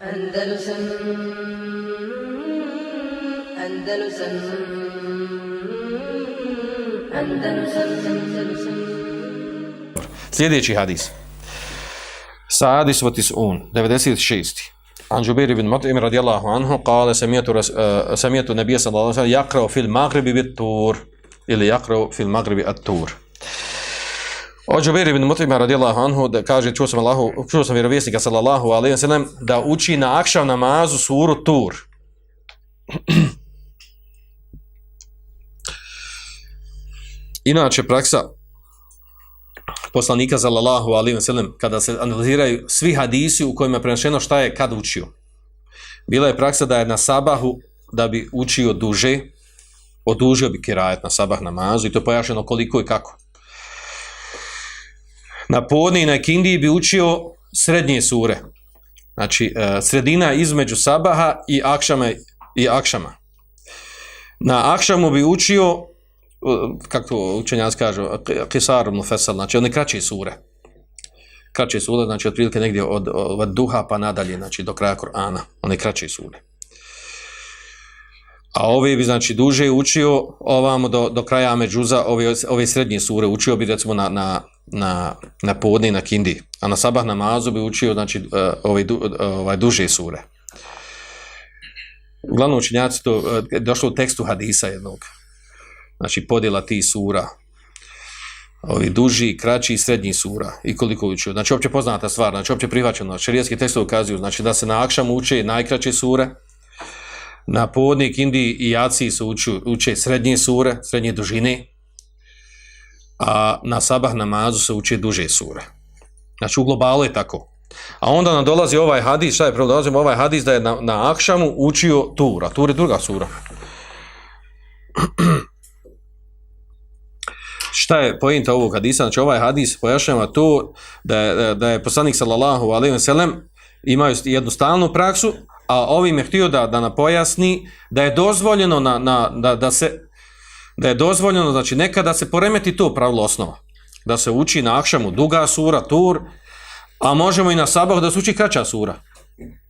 Andalusam Andalusam Andalusam Andalusam Sljedeći hadis. Sadis vatis un, 96. عن جبير بن مطعم رضي الله عنه قال سمعت رس... سمعت النبي صلى الله عليه وسلم يقرأ في المغرب بالطور ili يقرأ في المغرب الطور Od Džubeir ibn Mutima radijallahu anhu da kaže čuo sam Allahu, čuo sam vjerovjesnika sallallahu alejhi ve sellem da uči na akšav namazu suru Tur. Inače praksa poslanika sallallahu alejhi ve sellem kada se analiziraju svi hadisi u kojima je preneseno šta je kad učio. Bila je praksa da je na sabahu da bi učio duže, odužio bi kirajet na sabah namazu i to je pojašnjeno koliko i kako. Na podne i na kindiji bi učio srednje sure. Znači, e, sredina između sabaha i akšama, i akšama. Na akšamu bi učio, e, kako učenjaci kažu, kisar mufesal, znači one kraće sure. Kraće sure, znači otprilike negdje od, od duha pa nadalje, znači do kraja Kur'ana, one kraće sure. A ove bi, znači, duže učio ovamo do, do kraja međuza, ove, ove srednje sure, učio bi, recimo, na, na, na, na podne na kindi, a na sabah namazu bi učio, znači, uh, ove, ovaj duže sure. Uglavnom učenjaci to, uh, došlo u tekstu hadisa jednog, znači, podjela ti sura, ovi duži, kraći i srednji sura i koliko učio. Znači, opće poznata stvar, znači, opće prihvaćeno. Šerijetski tekstovi ukazuju, znači, da se na akšam uče najkraće sure, na podnik Indiji i Jaciji se uče, uče srednje sure, srednje dužine, a na sabah namazu se uče duže sure. Znači u globalu je tako. A onda nam dolazi ovaj hadis, šta je dolazimo ovaj hadis da je na, na Akšamu učio Tur, a Tur je druga sura. šta je pojenta ovog hadisa? Znači ovaj hadis pojašnjava to da je, da je poslanik sallallahu alaihi wa sallam imaju jednu stalnu praksu, a ovim je htio da, da pojasni da je dozvoljeno na, na, da, da se da je dozvoljeno, znači nekada se poremeti to pravilo osnova. Da se uči na akšamu duga sura, tur, a možemo i na sabah da se uči kraća sura.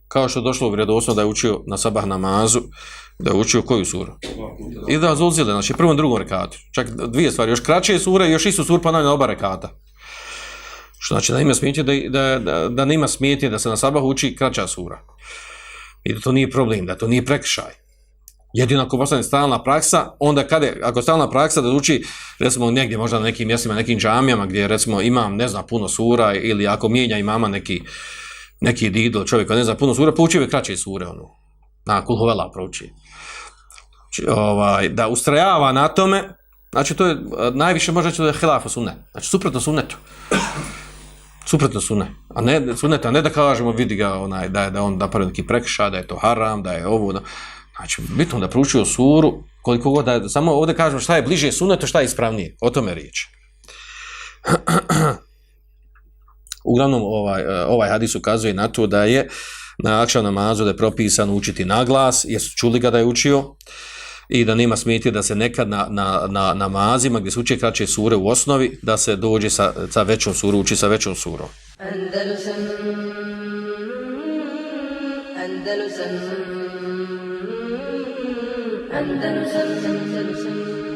Kao što je došlo u vredosno da je učio na sabah namazu, da je učio koju suru? I da zulzile, znači prvom drugom rekatu. Čak dvije stvari, još kraće sure i još istu sur pa na oba rekata. Što znači da ima smijetje da, da, da, da nema smijetje da se na sabah uči kraća sura. I da to nije problem, da to nije prekršaj. Jedino ako postane stalna praksa, onda kada je, ako je stalna praksa da uči, recimo negdje možda na nekim mjestima, nekim džamijama gdje recimo imam, ne znam, puno sura ili ako mijenja imama neki, neki dido čovjeka, ne znam, puno sura, pouči ove kraće sure, ono, na kulhovela prouči. Znači, ovaj, da ustrajava na tome, znači to je, najviše može reći da je hilafa sunnet, znači suprotno sunnetu. Suprotno sunne. A ne, sunneta, a ne da kažemo, vidi ga, onaj, da je da on napravio neki prekša, da je to haram, da je ovo, da, Znači, bitno da proučio suru, koliko god da, samo ovdje kažemo šta je bliže sunetu, šta je ispravnije, o tome riječ. Uglavnom, ovaj, ovaj hadis ukazuje na to da je na akšan namazu da je propisano učiti na glas, jesu čuli ga da je učio, i da nema smetje da se nekad na, na, na namazima gdje se uče kraće sure u osnovi, da se dođe sa, sa većom suru, uči sa većom surom. Andalusam Andalusam Andalusam